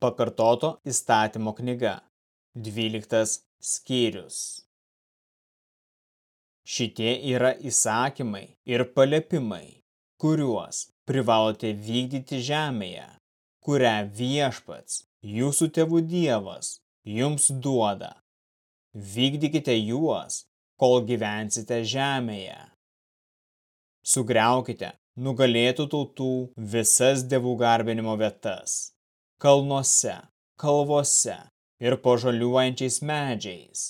Pakartoto įstatymo knyga, 12 skyrius. Šitie yra įsakymai ir palepimai, kuriuos privalote vykdyti žemėje, kurią viešpats, jūsų tėvų dievas, jums duoda. Vykdykite juos, kol gyvensite žemėje. Sugriaukite nugalėtų tautų visas dievų garbinimo vietas kalnuose, kalvose ir po žaliuojančiais medžiais.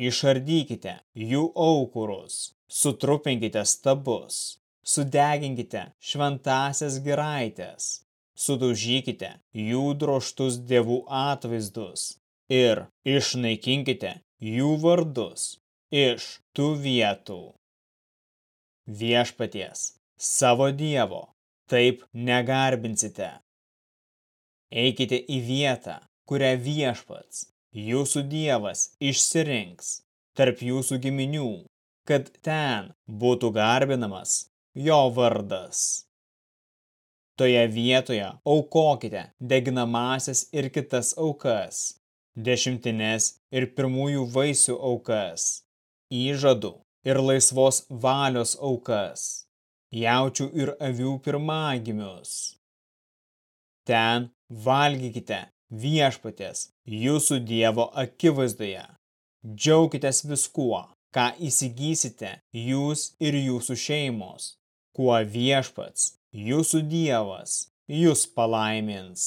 Išardykite jų aukurus, sutrupinkite stabus, sudeginkite šventasias giraitės, sudaužykite jų droštus dievų atvaizdus ir išnaikinkite jų vardus iš tų vietų. Viešpaties, savo dievo, taip negarbinsite. Eikite į vietą, kurią viešpats, jūsų dievas, išsirinks tarp jūsų giminių, kad ten būtų garbinamas jo vardas. Toje vietoje aukokite deginamasias ir kitas aukas, dešimtines ir pirmųjų vaisių aukas, įžadų ir laisvos valios aukas, jaučių ir avių pirmagimius. Ten valgykite viešpatės jūsų Dievo akivaizdoje. Džiaukitės viskuo, ką įsigysite jūs ir jūsų šeimos, kuo viešpats, jūsų Dievas, jūs palaimins.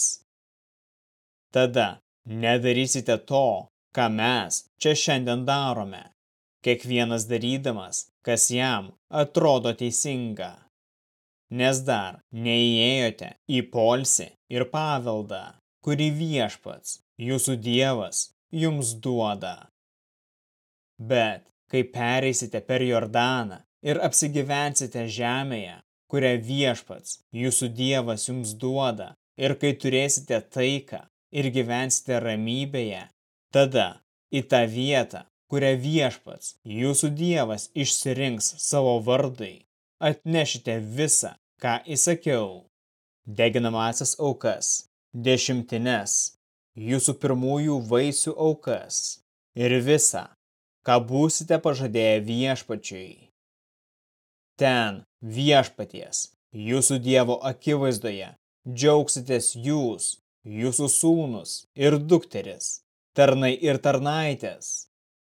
Tada nedarysite to, ką mes čia šiandien darome, kiekvienas darydamas, kas jam atrodo teisinga nes dar neįėjote į polsį ir paveldą, kurį viešpats, jūsų dievas, jums duoda. Bet kai pereisite per Jordaną ir apsigyvensite žemėje, kurią viešpats, jūsų dievas jums duoda, ir kai turėsite taiką ir gyvensite ramybėje, tada į tą vietą, kurią viešpats, jūsų dievas išsirinks savo vardai, atnešite visą ką įsakiau, deginamasias aukas, dešimtines, jūsų pirmųjų vaisių aukas ir visą, ką būsite pažadėję viešpačiui. Ten viešpaties, jūsų Dievo akivaizdoje, džiaugsitės jūs, jūsų sūnus ir dukteris, tarnai ir tarnaitės,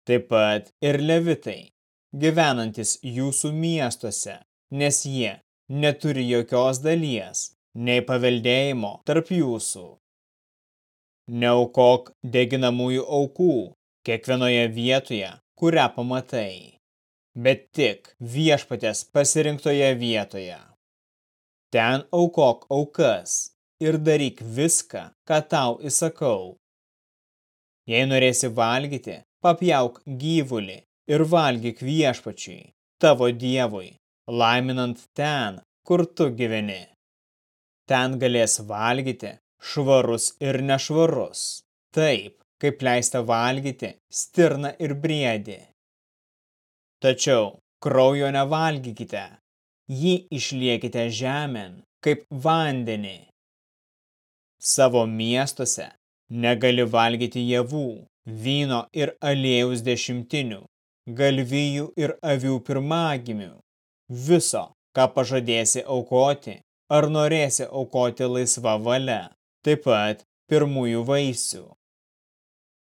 taip pat ir levitai, gyvenantis jūsų miestuose, nes jie neturi jokios dalies, nei paveldėjimo tarp jūsų. Neaukok deginamųjų aukų kiekvienoje vietoje, kurią pamatai, bet tik viešpatės pasirinktoje vietoje. Ten aukok aukas ir daryk viską, ką tau įsakau. Jei norėsi valgyti, papjauk gyvulį ir valgyk viešpačiui, tavo dievui, laiminant ten, kur tu gyveni. Ten galės valgyti švarus ir nešvarus, taip, kaip leista valgyti stirną ir briedį. Tačiau kraujo nevalgykite, jį išliekite žemėn, kaip vandenį. Savo miestuose negali valgyti javų, vyno ir aliejaus dešimtinių, galvijų ir avių pirmagimių, viso, ką pažadėsi aukoti, ar norėsi aukoti laisva valia, taip pat pirmųjų vaisių.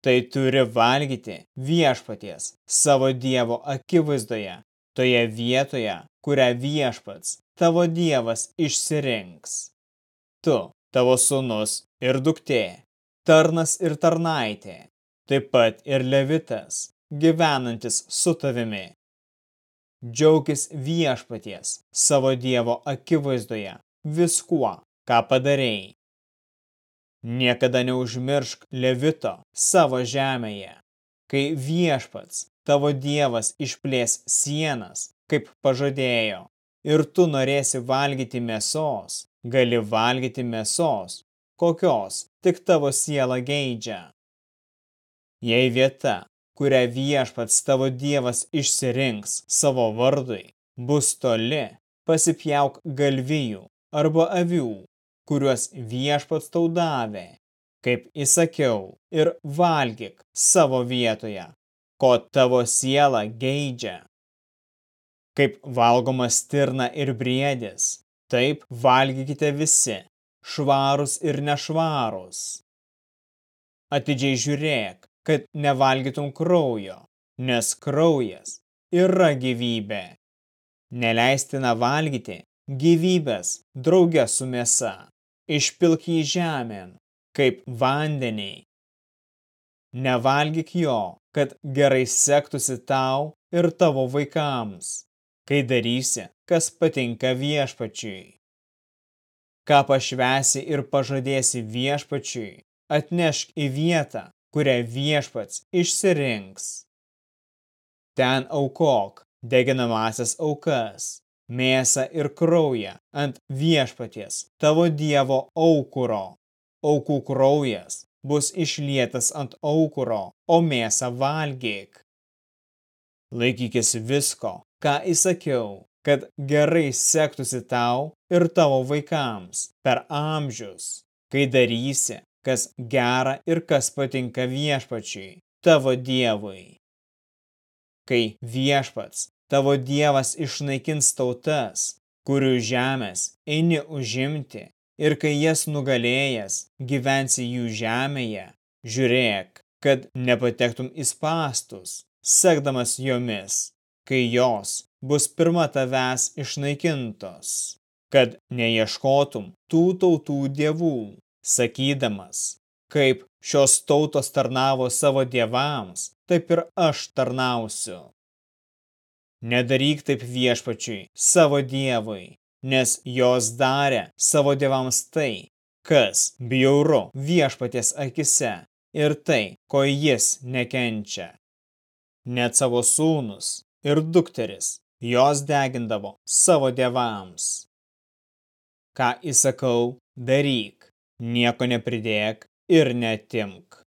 Tai turi valgyti viešpaties savo Dievo akivaizdoje, toje vietoje, kurią viešpats, tavo Dievas, išsirinks. Tu, tavo sūnus ir duktė, tarnas ir tarnaitė, taip pat ir levitas, gyvenantis su tavimi, Džiaukis viešpaties savo Dievo akivaizdoje viskuo, ką padarėjai. Niekada neužmiršk levito savo žemėje, kai viešpats tavo Dievas išplės sienas, kaip pažadėjo, ir tu norėsi valgyti mėsos, gali valgyti mėsos, kokios tik tavo siela geidžia. Jei vieta, kurią viešpats tavo dievas išsirinks savo vardui, bus toli, pasipjauk galvijų arba avių, kuriuos viešpats tau davė, kaip įsakiau, ir valgyk savo vietoje, ko tavo siela geidžia. Kaip valgoma stirna ir briedis, taip valgykite visi, švarus ir nešvarus. Atidžiai žiūrėk, kad nevalgytum kraujo, nes kraujas yra gyvybė. Neleistina valgyti gyvybės draugė su mėsa, išpilk jį žemėn, kaip vandeniai. Nevalgyk jo, kad gerai sektųsi tau ir tavo vaikams, kai darysi, kas patinka viešpačiui. Ką pašvesi ir pažadėsi viešpačiui, atnešk į vietą, kurią viešpats išsirinks. Ten aukok deginamasias aukas, mėsą ir kraują ant viešpaties tavo dievo aukuro. Aukų kraujas bus išlietas ant aukuro, o mėsą valgyk. Laikykis visko, ką įsakiau, kad gerai sektųsi tau ir tavo vaikams per amžius, kai darysi, kas gera ir kas patinka viešpačiui, tavo dievui. Kai viešpats, tavo dievas išnaikins tautas, kurių žemės eini užimti, ir kai jas nugalėjęs gyvensi jų žemėje, žiūrėk, kad nepatektum į spastus, sekdamas jomis, kai jos bus pirma tavęs išnaikintos, kad neieškotum tų tautų dievų, sakydamas, kaip šios tautos tarnavo savo dievams, taip ir aš tarnausiu. Nedaryk taip viešpačiui, savo dievui, nes jos darė savo dievams tai, kas bjauru viešpaties akise ir tai, ko jis nekenčia. Net savo sūnus ir dukteris jos degindavo savo dievams. Ką įsakau, daryk, nieko nepridėk ir netimk.